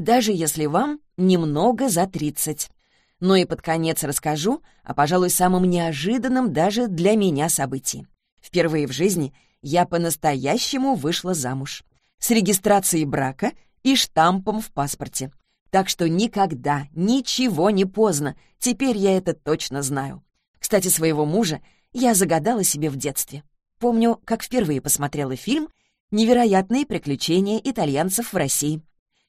даже если вам немного за 30. Ну и под конец расскажу о, пожалуй, самом неожиданном даже для меня событии. Впервые в жизни я по-настоящему вышла замуж. С регистрацией брака и штампом в паспорте. Так что никогда, ничего не поздно, теперь я это точно знаю. Кстати, своего мужа я загадала себе в детстве. Помню, как впервые посмотрела фильм «Невероятные приключения итальянцев в России».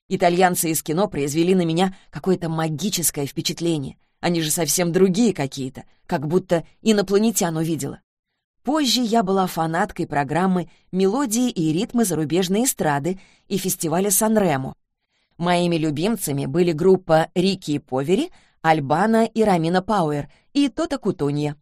Итальянцы из кино произвели на меня какое-то магическое впечатление. Они же совсем другие какие-то, как будто инопланетян увидела. Позже я была фанаткой программы «Мелодии и ритмы зарубежной эстрады» и фестиваля Сан-Ремо. Моими любимцами были группа Рики и Повери, Альбана и Рамина Пауэр и Тота Кутунья.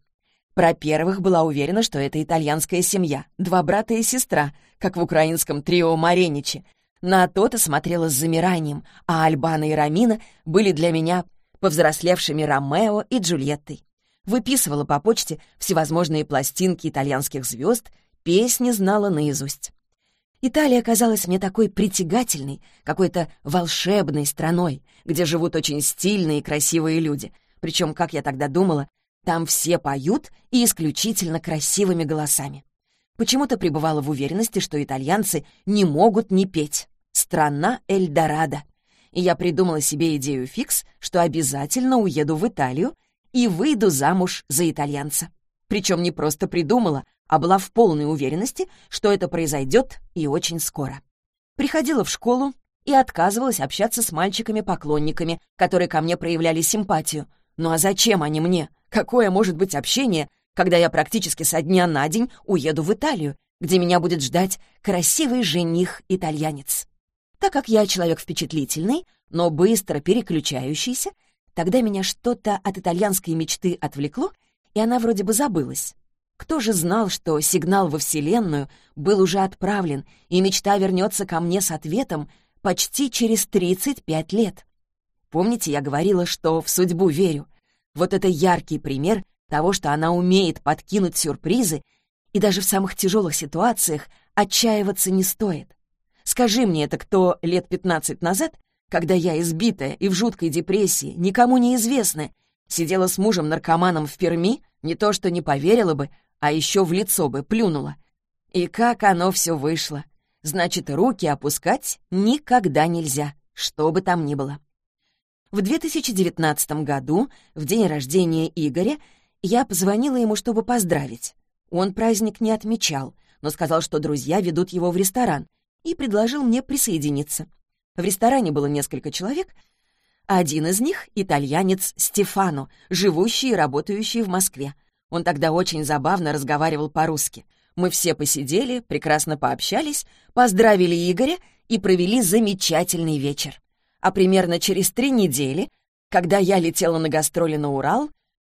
Про первых была уверена, что это итальянская семья, два брата и сестра, как в украинском трио Мареничи. На Тота смотрела с замиранием, а Альбана и Рамина были для меня повзрослевшими Ромео и Джульеттой выписывала по почте всевозможные пластинки итальянских звезд, песни знала наизусть. Италия казалась мне такой притягательной, какой-то волшебной страной, где живут очень стильные и красивые люди. Причем, как я тогда думала, там все поют и исключительно красивыми голосами. Почему-то пребывала в уверенности, что итальянцы не могут не петь. Страна Эльдорадо. И я придумала себе идею фикс, что обязательно уеду в Италию и выйду замуж за итальянца. Причем не просто придумала, а была в полной уверенности, что это произойдет и очень скоро. Приходила в школу и отказывалась общаться с мальчиками-поклонниками, которые ко мне проявляли симпатию. Ну а зачем они мне? Какое может быть общение, когда я практически со дня на день уеду в Италию, где меня будет ждать красивый жених-итальянец? Так как я человек впечатлительный, но быстро переключающийся, Тогда меня что-то от итальянской мечты отвлекло, и она вроде бы забылась. Кто же знал, что сигнал во Вселенную был уже отправлен, и мечта вернется ко мне с ответом почти через 35 лет? Помните, я говорила, что в судьбу верю? Вот это яркий пример того, что она умеет подкинуть сюрпризы, и даже в самых тяжелых ситуациях отчаиваться не стоит. Скажи мне это кто лет 15 назад, когда я, избитая и в жуткой депрессии, никому неизвестная, сидела с мужем-наркоманом в Перми, не то что не поверила бы, а еще в лицо бы плюнула. И как оно все вышло. Значит, руки опускать никогда нельзя, что бы там ни было. В 2019 году, в день рождения Игоря, я позвонила ему, чтобы поздравить. Он праздник не отмечал, но сказал, что друзья ведут его в ресторан, и предложил мне присоединиться. В ресторане было несколько человек. Один из них — итальянец Стефано, живущий и работающий в Москве. Он тогда очень забавно разговаривал по-русски. Мы все посидели, прекрасно пообщались, поздравили Игоря и провели замечательный вечер. А примерно через три недели, когда я летела на гастроли на Урал,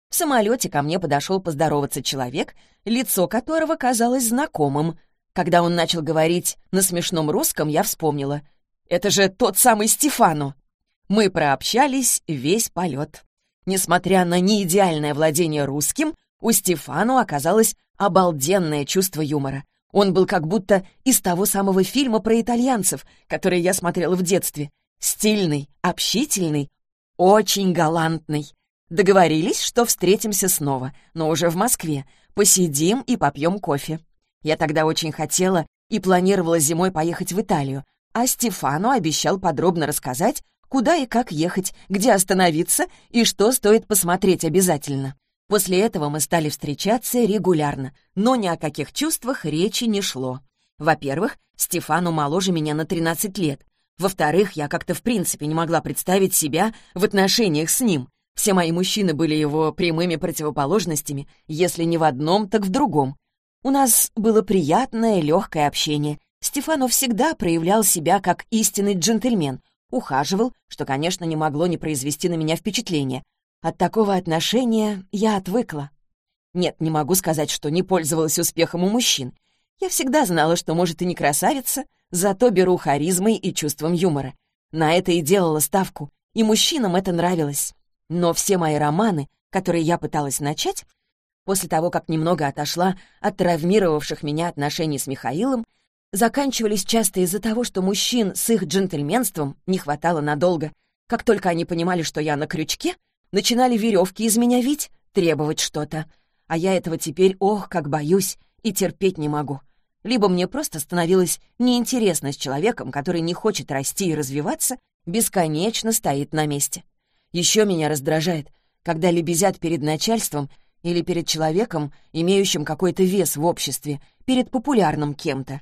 в самолете ко мне подошел поздороваться человек, лицо которого казалось знакомым. Когда он начал говорить на смешном русском, я вспомнила — это же тот самый Стефану. Мы прообщались весь полет. Несмотря на неидеальное владение русским, у Стефану оказалось обалденное чувство юмора. Он был как будто из того самого фильма про итальянцев, который я смотрела в детстве. Стильный, общительный, очень галантный. Договорились, что встретимся снова, но уже в Москве. Посидим и попьем кофе. Я тогда очень хотела и планировала зимой поехать в Италию, а Стефану обещал подробно рассказать, куда и как ехать, где остановиться и что стоит посмотреть обязательно. После этого мы стали встречаться регулярно, но ни о каких чувствах речи не шло. Во-первых, Стефану моложе меня на 13 лет. Во-вторых, я как-то в принципе не могла представить себя в отношениях с ним. Все мои мужчины были его прямыми противоположностями, если не в одном, так в другом. У нас было приятное, легкое общение, Стефано всегда проявлял себя как истинный джентльмен, ухаживал, что, конечно, не могло не произвести на меня впечатление. От такого отношения я отвыкла. Нет, не могу сказать, что не пользовалась успехом у мужчин. Я всегда знала, что, может, и не красавица, зато беру харизмой и чувством юмора. На это и делала ставку, и мужчинам это нравилось. Но все мои романы, которые я пыталась начать, после того, как немного отошла от травмировавших меня отношений с Михаилом, заканчивались часто из-за того, что мужчин с их джентльменством не хватало надолго. Как только они понимали, что я на крючке, начинали веревки из меня вить, требовать что-то. А я этого теперь, ох, как боюсь, и терпеть не могу. Либо мне просто становилось неинтересно с человеком, который не хочет расти и развиваться, бесконечно стоит на месте. Еще меня раздражает, когда лебезят перед начальством или перед человеком, имеющим какой-то вес в обществе, перед популярным кем-то.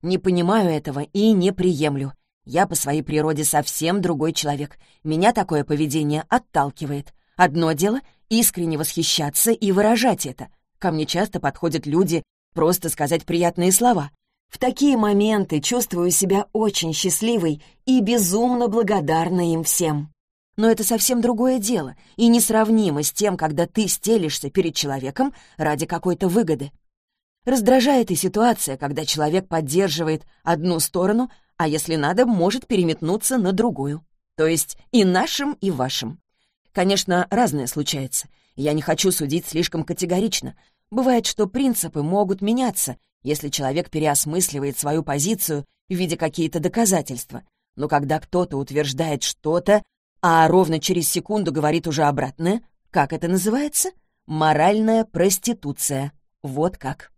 Не понимаю этого и не приемлю. Я по своей природе совсем другой человек. Меня такое поведение отталкивает. Одно дело — искренне восхищаться и выражать это. Ко мне часто подходят люди просто сказать приятные слова. В такие моменты чувствую себя очень счастливой и безумно благодарна им всем. Но это совсем другое дело и несравнимо с тем, когда ты стелишься перед человеком ради какой-то выгоды. Раздражает и ситуация, когда человек поддерживает одну сторону, а если надо, может переметнуться на другую. То есть и нашим, и вашим. Конечно, разное случается. Я не хочу судить слишком категорично. Бывает, что принципы могут меняться, если человек переосмысливает свою позицию, видя какие-то доказательства. Но когда кто-то утверждает что-то, а ровно через секунду говорит уже обратное, как это называется? Моральная проституция. Вот как.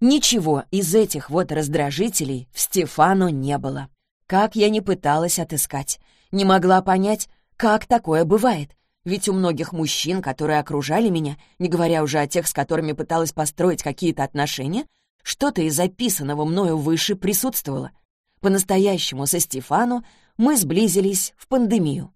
Ничего из этих вот раздражителей в Стефану не было. Как я не пыталась отыскать. Не могла понять, как такое бывает. Ведь у многих мужчин, которые окружали меня, не говоря уже о тех, с которыми пыталась построить какие-то отношения, что-то из записанного мною выше присутствовало. По-настоящему со Стефану мы сблизились в пандемию.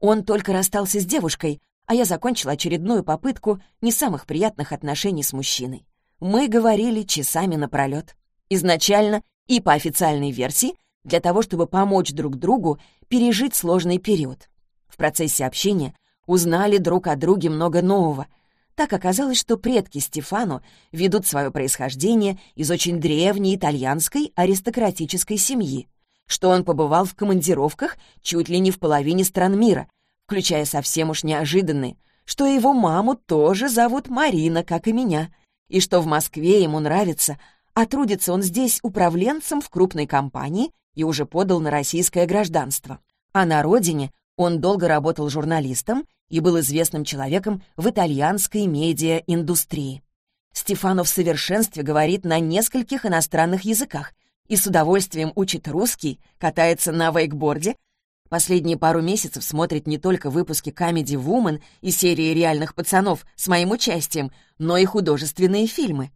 Он только расстался с девушкой, а я закончила очередную попытку не самых приятных отношений с мужчиной. Мы говорили часами напролет. Изначально и по официальной версии для того, чтобы помочь друг другу пережить сложный период. В процессе общения узнали друг о друге много нового. Так оказалось, что предки Стефану ведут свое происхождение из очень древней итальянской аристократической семьи, что он побывал в командировках чуть ли не в половине стран мира, включая совсем уж неожиданные, что его маму тоже зовут Марина, как и меня, и что в Москве ему нравится, а трудится он здесь управленцем в крупной компании и уже подал на российское гражданство. А на родине он долго работал журналистом и был известным человеком в итальянской медиа-индустрии. Стефанов в совершенстве говорит на нескольких иностранных языках и с удовольствием учит русский, катается на вейкборде, Последние пару месяцев смотрит не только выпуски Comedy Woman и серии реальных пацанов с моим участием, но и художественные фильмы.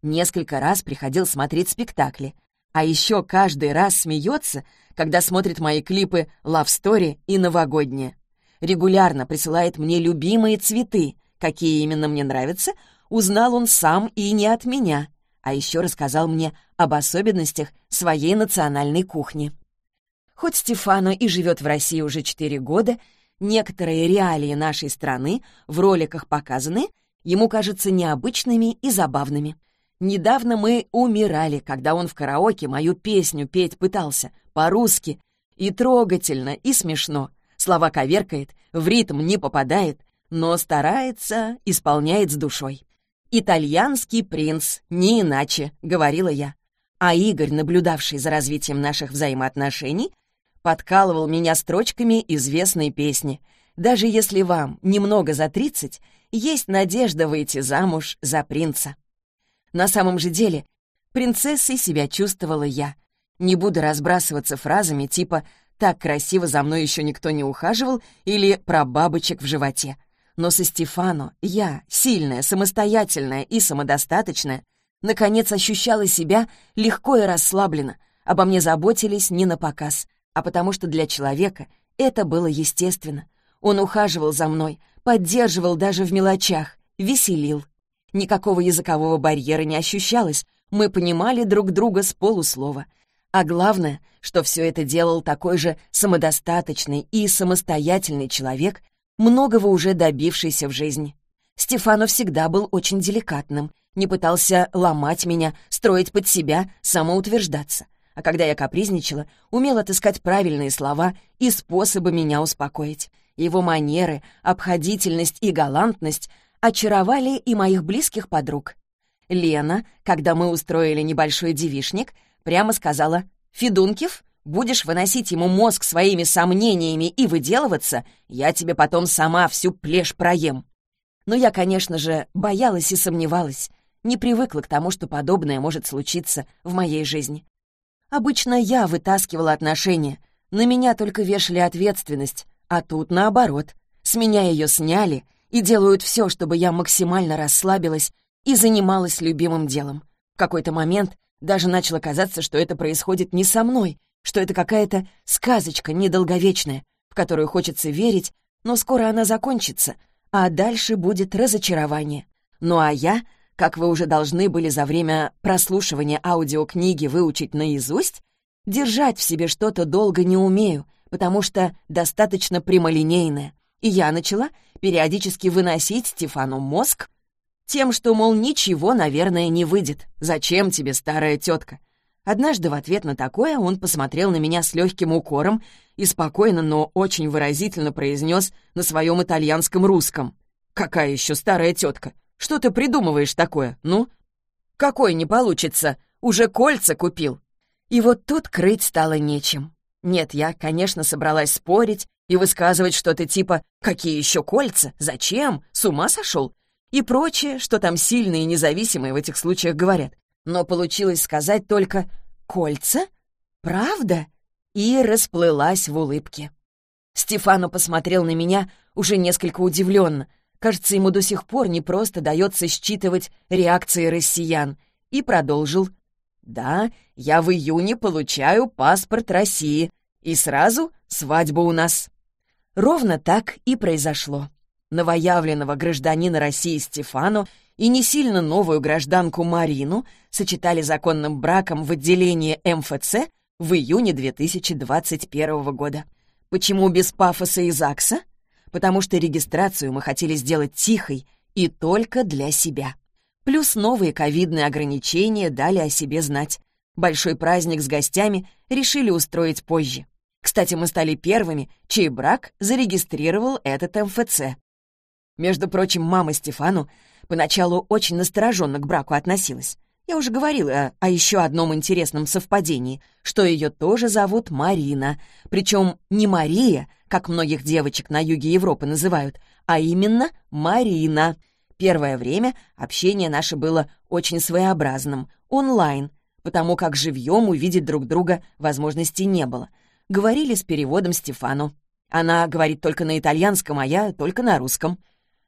Несколько раз приходил смотреть спектакли. А еще каждый раз смеется, когда смотрит мои клипы «Love Story» и «Новогодние». Регулярно присылает мне любимые цветы. Какие именно мне нравятся, узнал он сам и не от меня. А еще рассказал мне об особенностях своей национальной кухни. Хоть Стефано и живет в России уже четыре года, некоторые реалии нашей страны в роликах показаны, ему кажутся необычными и забавными. Недавно мы умирали, когда он в караоке мою песню петь пытался, по-русски, и трогательно, и смешно. Слова коверкает, в ритм не попадает, но старается, исполняет с душой. «Итальянский принц, не иначе», — говорила я. А Игорь, наблюдавший за развитием наших взаимоотношений, подкалывал меня строчками известной песни. Даже если вам немного за тридцать, есть надежда выйти замуж за принца. На самом же деле, принцессой себя чувствовала я. Не буду разбрасываться фразами типа «так красиво за мной еще никто не ухаживал» или «про бабочек в животе». Но со Стефано я, сильная, самостоятельная и самодостаточная, наконец ощущала себя легко и расслабленно, обо мне заботились не на показ, а потому что для человека это было естественно. Он ухаживал за мной, поддерживал даже в мелочах, веселил. Никакого языкового барьера не ощущалось, мы понимали друг друга с полуслова. А главное, что все это делал такой же самодостаточный и самостоятельный человек, многого уже добившийся в жизни. Стефано всегда был очень деликатным, не пытался ломать меня, строить под себя, самоутверждаться а когда я капризничала, умел отыскать правильные слова и способы меня успокоить. Его манеры, обходительность и галантность очаровали и моих близких подруг. Лена, когда мы устроили небольшой девишник, Прямо сказала, «Федункив, будешь выносить ему мозг своими сомнениями и выделываться, я тебе потом сама всю плешь проем». Но я, конечно же, боялась и сомневалась, не привыкла к тому, что подобное может случиться в моей жизни. Обычно я вытаскивала отношения, на меня только вешали ответственность, а тут наоборот. С меня ее сняли и делают все, чтобы я максимально расслабилась и занималась любимым делом. В какой-то момент даже начало казаться, что это происходит не со мной, что это какая-то сказочка недолговечная, в которую хочется верить, но скоро она закончится, а дальше будет разочарование. Ну а я, как вы уже должны были за время прослушивания аудиокниги выучить наизусть, держать в себе что-то долго не умею, потому что достаточно прямолинейная. И я начала периодически выносить Стефану мозг тем, что, мол, ничего, наверное, не выйдет. Зачем тебе старая тетка? Однажды в ответ на такое он посмотрел на меня с легким укором и спокойно, но очень выразительно произнес на своем итальянском русском. «Какая еще старая тетка? Что ты придумываешь такое, ну?» «Какой не получится? Уже кольца купил!» И вот тут крыть стало нечем. Нет, я, конечно, собралась спорить и высказывать что-то типа «Какие еще кольца? Зачем? С ума сошел?» и прочее, что там сильные и независимые в этих случаях говорят. Но получилось сказать только «Кольца? Правда?» и расплылась в улыбке. Стефану посмотрел на меня уже несколько удивленно. Кажется, ему до сих пор не просто дается считывать реакции россиян. И продолжил. «Да, я в июне получаю паспорт России. И сразу свадьба у нас». Ровно так и произошло новоявленного гражданина России Стефану и не сильно новую гражданку Марину сочетали законным браком в отделении МФЦ в июне 2021 года. Почему без пафоса и ЗАГСа? Потому что регистрацию мы хотели сделать тихой и только для себя. Плюс новые ковидные ограничения дали о себе знать. Большой праздник с гостями решили устроить позже. Кстати, мы стали первыми, чей брак зарегистрировал этот МФЦ. Между прочим, мама Стефану поначалу очень настороженно к браку относилась. Я уже говорила о еще одном интересном совпадении, что ее тоже зовут Марина. Причем не Мария, как многих девочек на юге Европы называют, а именно Марина. Первое время общение наше было очень своеобразным, онлайн, потому как живьем увидеть друг друга возможности не было. Говорили с переводом Стефану. Она говорит только на итальянском, а я только на русском.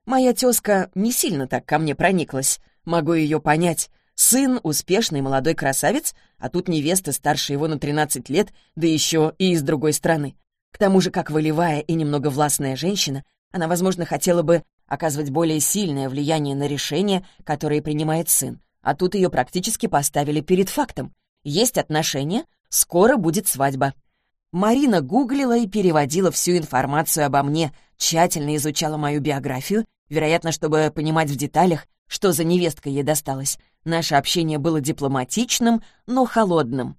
Моя тезка не сильно так ко мне прониклась. Могу ее понять. Сын — успешный молодой красавец, а тут невеста старше его на 13 лет, да еще и из другой страны. К тому же, как волевая и немного властная женщина, она, возможно, хотела бы оказывать более сильное влияние на решения, которые принимает сын. А тут ее практически поставили перед фактом. Есть отношения, скоро будет свадьба. Марина гуглила и переводила всю информацию обо мне, тщательно изучала мою биографию Вероятно, чтобы понимать в деталях, что за невестка ей досталась. Наше общение было дипломатичным, но холодным.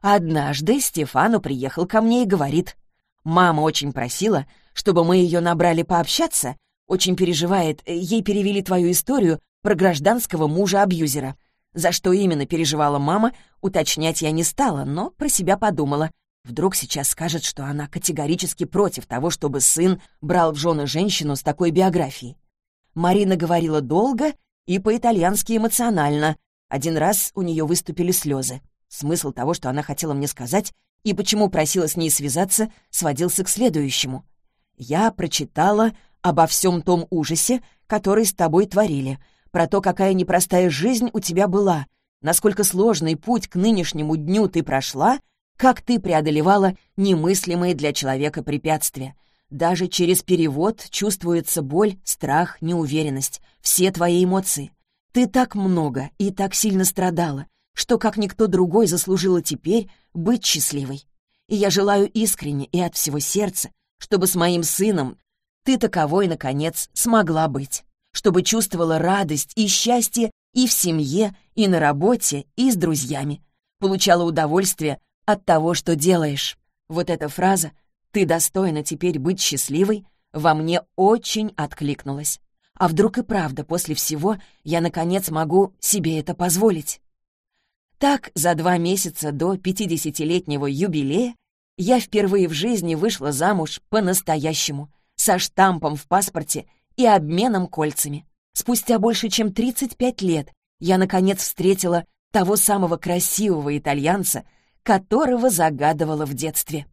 Однажды Стефану приехал ко мне и говорит, «Мама очень просила, чтобы мы ее набрали пообщаться, очень переживает, ей перевели твою историю про гражданского мужа-абьюзера. За что именно переживала мама, уточнять я не стала, но про себя подумала. Вдруг сейчас скажет, что она категорически против того, чтобы сын брал в жены женщину с такой биографией. Марина говорила долго и по-итальянски эмоционально. Один раз у нее выступили слезы. Смысл того, что она хотела мне сказать, и почему просила с ней связаться, сводился к следующему. «Я прочитала обо всем том ужасе, который с тобой творили, про то, какая непростая жизнь у тебя была, насколько сложный путь к нынешнему дню ты прошла, как ты преодолевала немыслимые для человека препятствия, даже через перевод чувствуется боль, страх, неуверенность, все твои эмоции. Ты так много и так сильно страдала, что как никто другой заслужила теперь быть счастливой. И я желаю искренне и от всего сердца, чтобы с моим сыном ты таковой, наконец, смогла быть, чтобы чувствовала радость и счастье и в семье, и на работе, и с друзьями, получала удовольствие от того, что делаешь. Вот эта фраза — «Ты достойна теперь быть счастливой» во мне очень откликнулась. А вдруг и правда после всего я, наконец, могу себе это позволить? Так, за два месяца до 50-летнего юбилея я впервые в жизни вышла замуж по-настоящему, со штампом в паспорте и обменом кольцами. Спустя больше чем 35 лет я, наконец, встретила того самого красивого итальянца, которого загадывала в детстве.